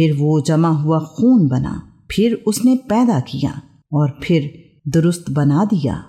फिर वो जमा हुआ खून बना, फिर उसने पैदा किया और फिर दुरुस्त बना दिया।